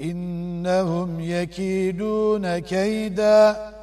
إنهم يكيدون كيداً